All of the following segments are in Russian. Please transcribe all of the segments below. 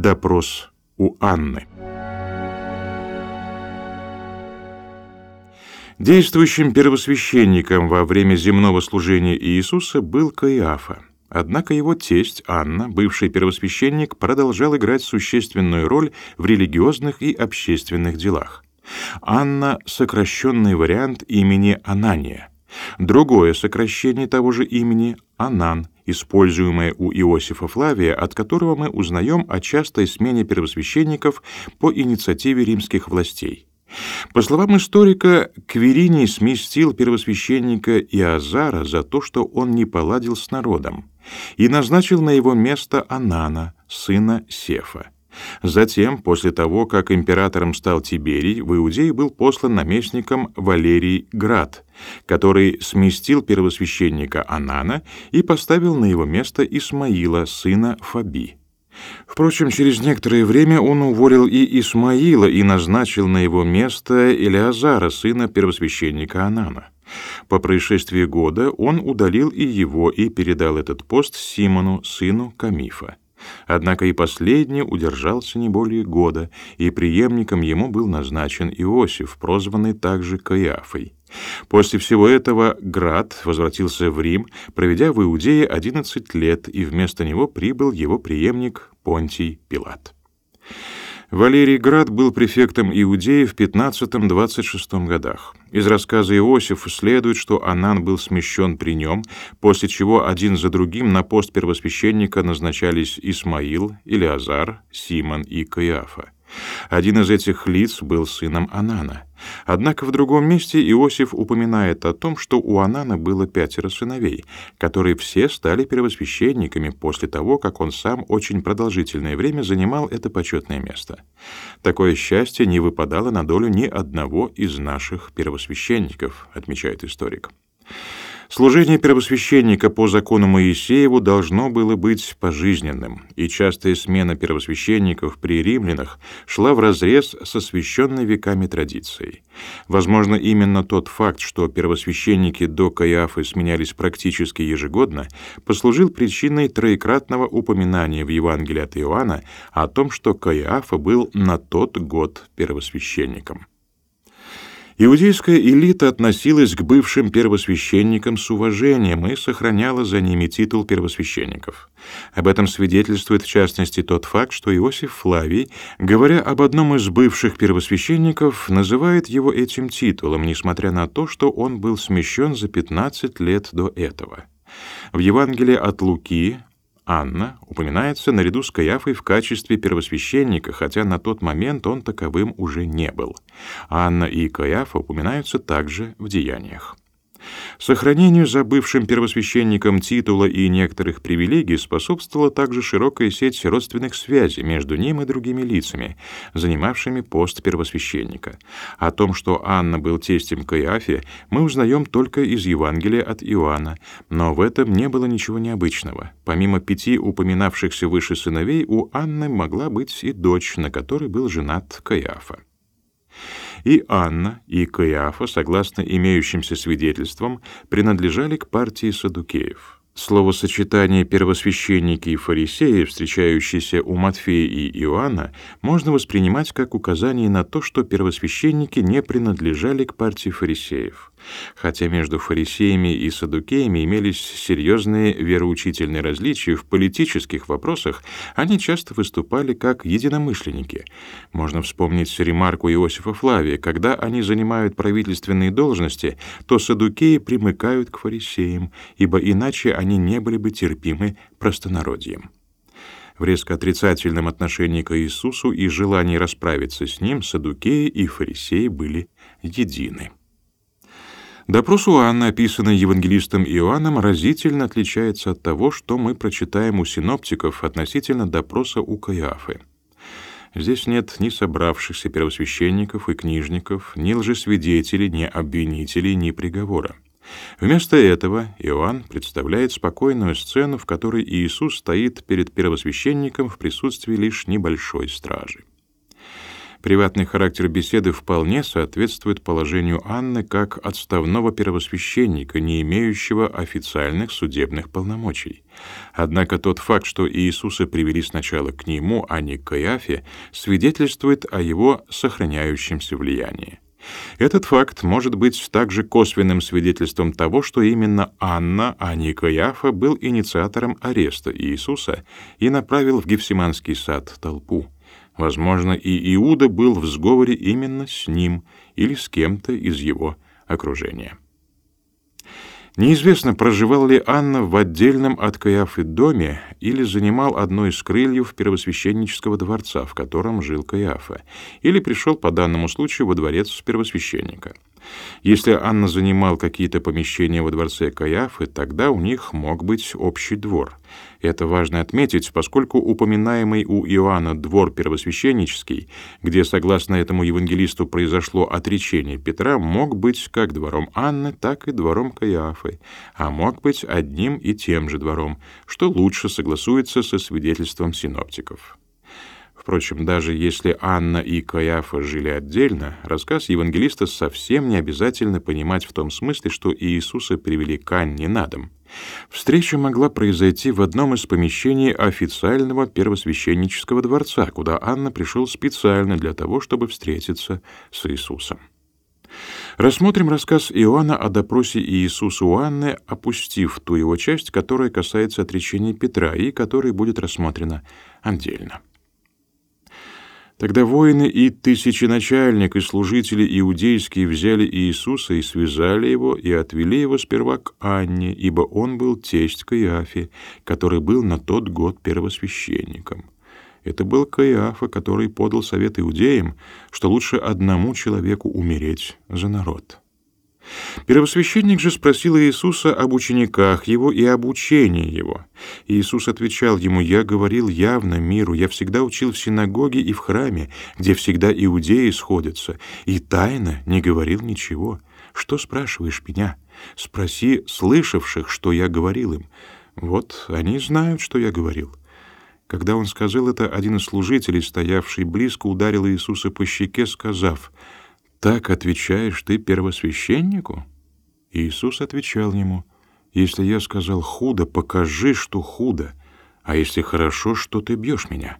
Допрос у Анны. Действующим первосвященником во время земного служения Иисуса был Каиафа. Однако его тесть Анна, бывший первосвященник, продолжал играть существенную роль в религиозных и общественных делах. Анна — сокращенный вариант имени Анания. Другое сокращение того же имени — Анан, используемое у Иосифа Флавия, от которого мы узнаем о частой смене первосвященников по инициативе римских властей. По словам историка, Квериний сместил первосвященника Иозара за то, что он не поладил с народом, и назначил на его место Анана, сына Сефа. Затем, после того, как императором стал Тиберий, в Иудею был послан наместником Валерий Град, который сместил первосвященника Анана и поставил на его место Исмаила, сына Фаби. Впрочем, через некоторое время он уволил и Исмаила и назначил на его место Элиазара, сына первосвященника Анана. По происшествии года он удалил и его и передал этот пост Симону, сыну Камифа. Однако и последний удержался не более года, и преемником ему был назначен Иосиф, прозванный также Каиафой. После всего этого Град возвратился в Рим, проведя в Иудее 11 лет, и вместо него прибыл его преемник Понтий Пилат. Валерий Град был префектом Иудеи в 15-26 годах. Из рассказа Иосифа следует, что Анан был смещен при нем, после чего один за другим на пост первосвященника назначались Исмаил, Илиазар, Симон и Каиафа. Один из этих лиц был сыном Анана. Однако в другом месте Иосиф упоминает о том, что у Анана было пятеро сыновей, которые все стали первосвященниками после того, как он сам очень продолжительное время занимал это почетное место. Такое счастье не выпадало на долю ни одного из наших первосвященников, отмечает историк. Служение первосвященника по закону Моисееву должно было быть пожизненным, и частая смена первосвященников при римлянах шла вразрез со священной веками традицией. Возможно, именно тот факт, что первосвященники до Каиафы сменялись практически ежегодно, послужил причиной троекратного упоминания в Евангелии от Иоанна о том, что Каиафа был на тот год первосвященником. Иудейская элита относилась к бывшим первосвященникам с уважением и сохраняла за ними титул первосвященников. Об этом свидетельствует в частности тот факт, что Иосиф Флавий, говоря об одном из бывших первосвященников, называет его этим титулом, несмотря на то, что он был смещен за 15 лет до этого. В Евангелии от Луки Анна упоминается наряду с Каиафой в качестве первосвященника, хотя на тот момент он таковым уже не был. Анна и Каиафа упоминаются также в деяниях. Сохранению за бывшим первосвященником титула и некоторых привилегий способствовала также широкая сеть родственных связей между ним и другими лицами, занимавшими пост первосвященника. О том, что Анна был тестем Каиафе, мы узнаем только из Евангелия от Иоанна, но в этом не было ничего необычного. Помимо пяти упоминавшихся выше сыновей, у Анны могла быть и дочь, на которой был женат Каиафа. И Анна, и Каиафа, согласно имеющимся свидетельствам, принадлежали к партии садукеев. Словосочетание «первосвященники» и «фарисеи», встречающиеся у Матфея и Иоанна, можно воспринимать как указание на то, что первосвященники не принадлежали к партии фарисеев. Хотя между фарисеями и садукеями имелись серьезные вероучительные различия в политических вопросах, они часто выступали как единомышленники. Можно вспомнить ремарку Иосифа Флавия, когда они занимают правительственные должности, то садукеи примыкают к фарисеям, ибо иначе они не были бы терпимы простонародьем. В резко отрицательном отношении к Иисусу и желании расправиться с ним садукеи и фарисеи были едины. Допрос у Анны, описанный евангелистом Иоанном, разительно отличается от того, что мы прочитаем у синоптиков относительно допроса у Каиафы. Здесь нет ни собравшихся первосвященников и книжников, ни лжесвидетелей, ни обвинителей, ни приговора. Вместо этого Иоанн представляет спокойную сцену, в которой Иисус стоит перед первосвященником в присутствии лишь небольшой стражи. Приватный характер беседы вполне соответствует положению Анны как отставного первосвященника, не имеющего официальных судебных полномочий. Однако тот факт, что Иисуса привели сначала к нему, а не к Каиафе, свидетельствует о его сохраняющемся влиянии. Этот факт может быть также косвенным свидетельством того, что именно Анна, а не Каиафа, был инициатором ареста Иисуса и направил в Гефсиманский сад толпу. Возможно, и Иуда был в сговоре именно с ним или с кем-то из его окружения. Неизвестно, проживал ли Анна в отдельном от Каиафы доме или занимал одно из крыльев первосвященнического дворца, в котором жил Каиафа, или пришел по данному случаю во дворец первосвященника. Если Анна занимал какие-то помещения во дворце Каиафы, тогда у них мог быть общий двор. Это важно отметить, поскольку упоминаемый у Иоанна двор первосвященнический, где, согласно этому евангелисту, произошло отречение Петра, мог быть как двором Анны, так и двором Каиафы, а мог быть одним и тем же двором, что лучше согласуется со свидетельством синоптиков. Впрочем, даже если Анна и Каиафа жили отдельно, рассказ евангелиста совсем не обязательно понимать в том смысле, что Иисуса привели к Анне на дом. Встреча могла произойти в одном из помещений официального первосвященнического дворца, куда Анна пришел специально для того, чтобы встретиться с Иисусом. Рассмотрим рассказ Иоанна о допросе Иисуса у Анны, опустив ту его часть, которая касается отречения Петра и которая будет рассмотрена отдельно. Тогда воины и тысяченачальник, и служители иудейские взяли Иисуса и связали его, и отвели его сперва к Анне, ибо он был тесть Каиафе, который был на тот год первосвященником. Это был Каиафа, который подал совет иудеям, что лучше одному человеку умереть за народ. Первосвященник же спросил Иисуса об учениках его и об учении его. Иисус отвечал ему, «Я говорил явно миру, я всегда учил в синагоге и в храме, где всегда иудеи сходятся, и тайно не говорил ничего. Что спрашиваешь меня? Спроси слышавших, что я говорил им. Вот они знают, что я говорил». Когда он сказал это, один из служителей, стоявший близко, ударил Иисуса по щеке, сказав, так отвечаешь ты первосвященнику? Иисус отвечал ему, если я сказал худо, покажи, что худо, а если хорошо, что ты бьешь меня.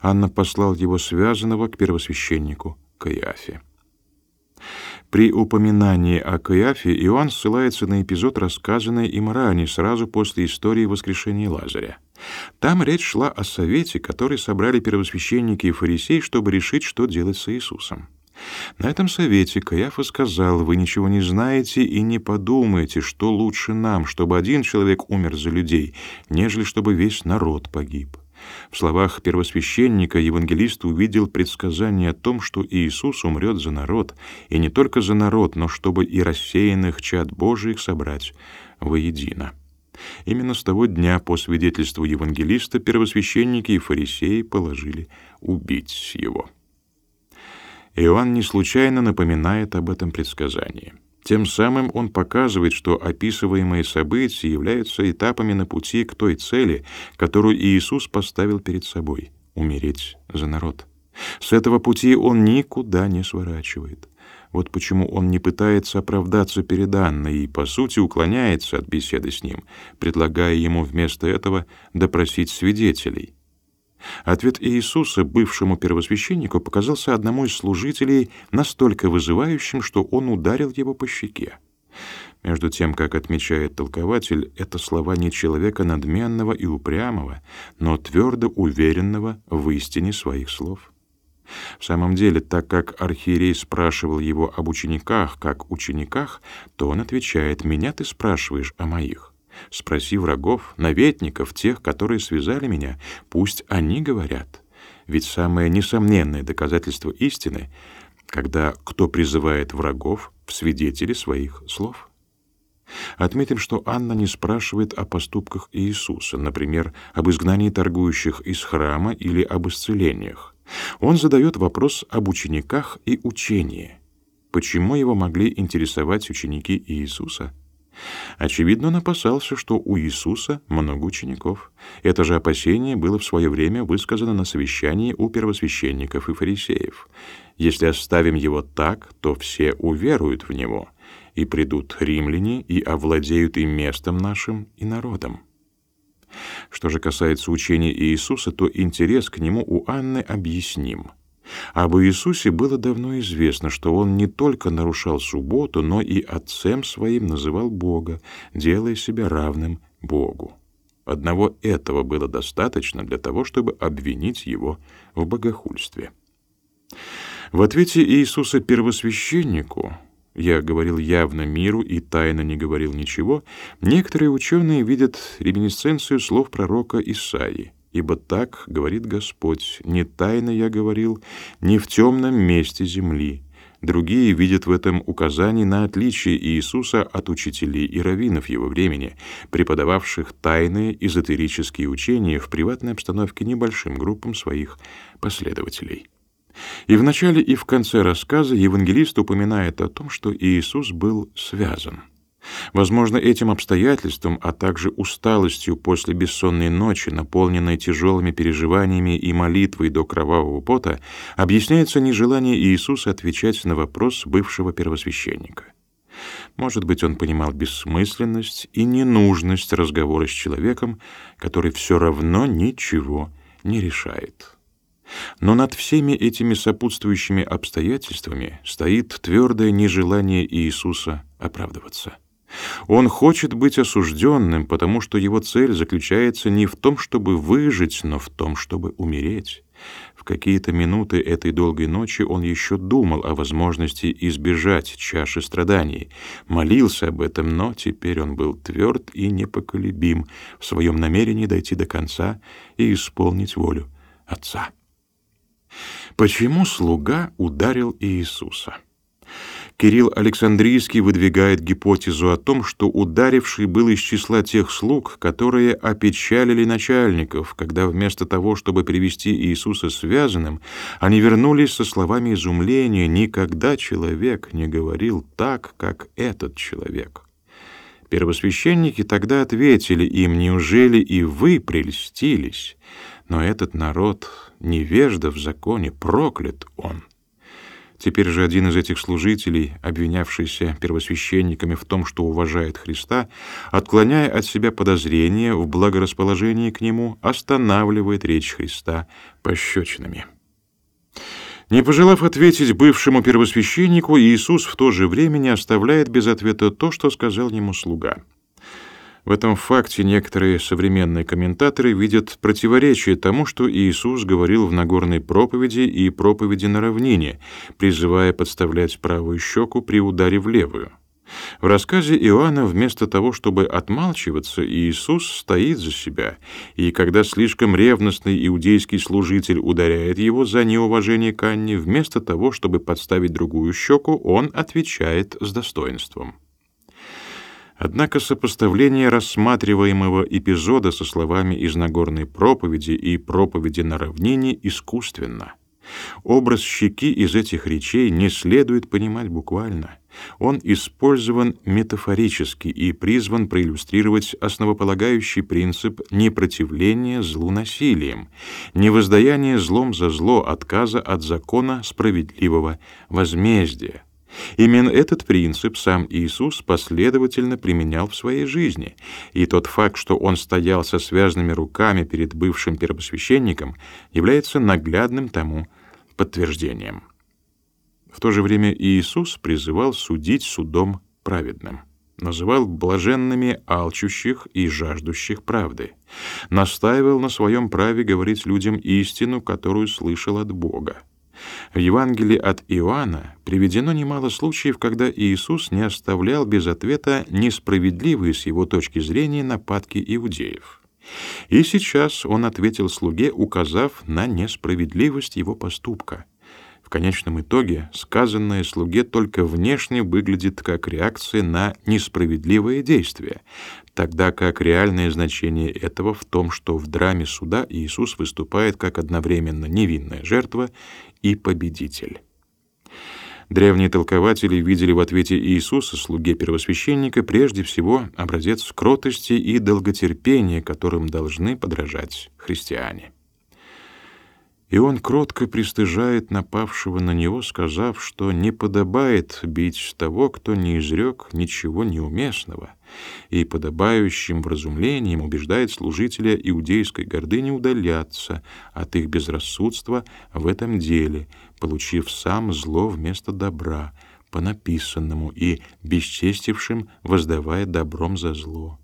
Анна послал его связанного к первосвященнику Каиафе. При упоминании о Каиафе Иоанн ссылается на эпизод, рассказанный им ранее, сразу после истории воскрешения Лазаря. Там речь шла о совете, который собрали первосвященники и фарисеи, чтобы решить, что делать с Иисусом. На этом совете Каяфа сказал, «Вы ничего не знаете и не подумаете, что лучше нам, чтобы один человек умер за людей, нежели чтобы весь народ погиб». В словах первосвященника евангелист увидел предсказание о том, что Иисус умрет за народ, и не только за народ, но чтобы и рассеянных чад Божиих собрать воедино. Именно с того дня, по свидетельству евангелиста, первосвященники и фарисеи положили убить его. Иоанн не случайно напоминает об этом предсказании. Тем самым он показывает, что описываемые события являются этапами на пути к той цели, которую Иисус поставил перед собой — умереть за народ. С этого пути он никуда не сворачивает. Вот почему он не пытается оправдаться перед Анной и, по сути, уклоняется от беседы с ним, предлагая ему вместо этого допросить свидетелей — Ответ Иисуса бывшему первосвященнику показался одному из служителей настолько вызывающим, что он ударил его по щеке. Между тем, как отмечает толкователь, это слова не человека надменного и упрямого, но твердо уверенного в истине своих слов. В самом деле, так как архиерей спрашивал его об учениках как учениках, то он отвечает «Меня ты спрашиваешь о моих». Спроси врагов, наветников, тех, которые связали меня, пусть они говорят. Ведь самое несомненное доказательство истины, когда кто призывает врагов в свидетели своих слов. Отметим, что Анна не спрашивает о поступках Иисуса, например, об изгнании торгующих из храма или об исцелениях. Он задает вопрос об учениках и учении. Почему его могли интересовать ученики Иисуса? Очевидно, он опасался, что у Иисуса много учеников. Это же опасение было в свое время высказано на совещании у первосвященников и фарисеев. Если оставим его так, то все уверуют в него, и придут римляне и овладеют и местом нашим, и народом. Что же касается учения Иисуса, то интерес к нему у Анны объясним — об Иисусе было давно известно, что он не только нарушал субботу, но и отцем своим называл Бога, делая себя равным Богу. Одного этого было достаточно для того, чтобы обвинить его в богохульстве. В ответе Иисуса первосвященнику я говорил явно миру и тайно не говорил ничего, некоторые ученые видят реминисценцию слов пророка Исаии. Ибо так говорит Господь: не тайно я говорил, не в темном месте земли. Другие видят в этом указание на отличие Иисуса от учителей и раввинов его времени, преподававших тайные эзотерические учения в приватной обстановке небольшим группам своих последователей. И в начале и в конце рассказа евангелист упоминает о том, что Иисус был связан. Возможно, этим обстоятельством, а также усталостью после бессонной ночи, наполненной тяжелыми переживаниями и молитвой до кровавого пота, объясняется нежелание Иисуса отвечать на вопрос бывшего первосвященника. Может быть, он понимал бессмысленность и ненужность разговора с человеком, который все равно ничего не решает. Но над всеми этими сопутствующими обстоятельствами стоит твердое нежелание Иисуса оправдываться. Он хочет быть осужденным, потому что его цель заключается не в том, чтобы выжить, но в том, чтобы умереть. В какие-то минуты этой долгой ночи он еще думал о возможности избежать чаши страданий, молился об этом, но теперь он был тверд и непоколебим в своем намерении дойти до конца и исполнить волю Отца. Почему слуга ударил Иисуса? Кирилл Александрийский выдвигает гипотезу о том, что ударивший был из числа тех слуг, которые опечалили начальников, когда вместо того, чтобы привести Иисуса связанным, они вернулись со словами изумления «Никогда человек не говорил так, как этот человек». Первосвященники тогда ответили им «Неужели и вы прельстились?» Но этот народ невежда в законе, проклят он. Теперь же один из этих служителей, обвинявшийся первосвященниками в том, что уважает Христа, отклоняя от себя подозрения в благорасположении к нему, останавливает речь Христа пощечинами. Не пожелав ответить бывшему первосвященнику, Иисус в то же время не оставляет без ответа то, что сказал ему слуга. В этом факте некоторые современные комментаторы видят противоречие тому, что Иисус говорил в Нагорной проповеди и проповеди на равнине, призывая подставлять правую щеку при ударе в левую. В рассказе Иоанна вместо того, чтобы отмалчиваться, Иисус стоит за себя, и когда слишком ревностный иудейский служитель ударяет его за неуважение к Анне, вместо того, чтобы подставить другую щеку, он отвечает с достоинством. Однако сопоставление рассматриваемого эпизода со словами из Нагорной проповеди и проповеди на равнине искусственно. Образ щеки из этих речей не следует понимать буквально. Он использован метафорически и призван проиллюстрировать основополагающий принцип непротивления злу насилием, невоздаяние злом за зло, отказа от закона справедливого возмездия. Именно этот принцип сам Иисус последовательно применял в своей жизни, и тот факт, что он стоял со связанными руками перед бывшим первосвященником, является наглядным тому подтверждением. В то же время Иисус призывал судить судом праведным, называл блаженными алчущих и жаждущих правды, настаивал на своем праве говорить людям истину, которую слышал от Бога в Евангелии от Иоанна приведено немало случаев, когда Иисус не оставлял без ответа несправедливые с его точки зрения нападки иудеев. И сейчас он ответил слуге, указав на несправедливость его поступка. В конечном итоге сказанное слуге только внешне выглядит как реакция на несправедливое действие, тогда как реальное значение этого в том, что в драме суда Иисус выступает как одновременно невинная жертва и победитель. Древние толкователи видели в ответе Иисуса, слуге первосвященника, прежде всего образец кротости и долготерпения, которым должны подражать христиане. И он кротко пристыжает напавшего на него, сказав, что не подобает бить того, кто не изрек ничего неуместного, и подобающим вразумлением убеждает служителя иудейской гордыни удаляться от их безрассудства в этом деле, получив сам зло вместо добра, по написанному и бесчестившим воздавая добром за зло.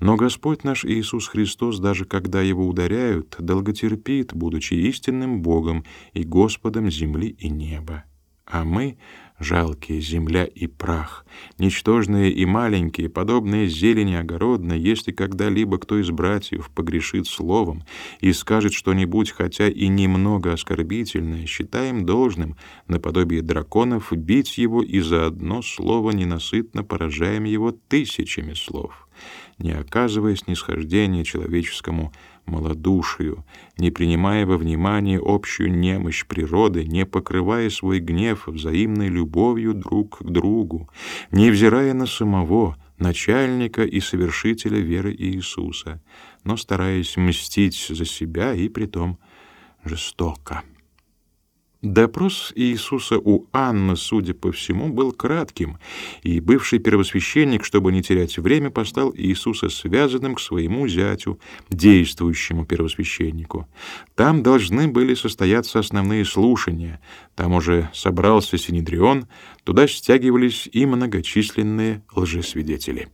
Но Господь наш Иисус Христос, даже когда Его ударяют, долготерпит, будучи истинным Богом и Господом земли и неба. А мы, жалкие земля и прах, ничтожные и маленькие, подобные зелени огородной, если когда-либо кто из братьев погрешит словом и скажет что-нибудь, хотя и немного оскорбительное, считаем должным, наподобие драконов, бить его и за одно слово ненасытно поражаем его тысячами слов не оказывая снисхождения человеческому малодушию, не принимая во внимание общую немощь природы, не покрывая свой гнев взаимной любовью друг к другу, не взирая на самого начальника и совершителя веры Иисуса, но стараясь мстить за себя и притом жестоко. Допрос Иисуса у Анны, судя по всему, был кратким, и бывший первосвященник, чтобы не терять время, постал Иисуса связанным к своему зятю, действующему первосвященнику. Там должны были состояться основные слушания, там уже собрался Синедрион, туда стягивались и многочисленные лжесвидетели.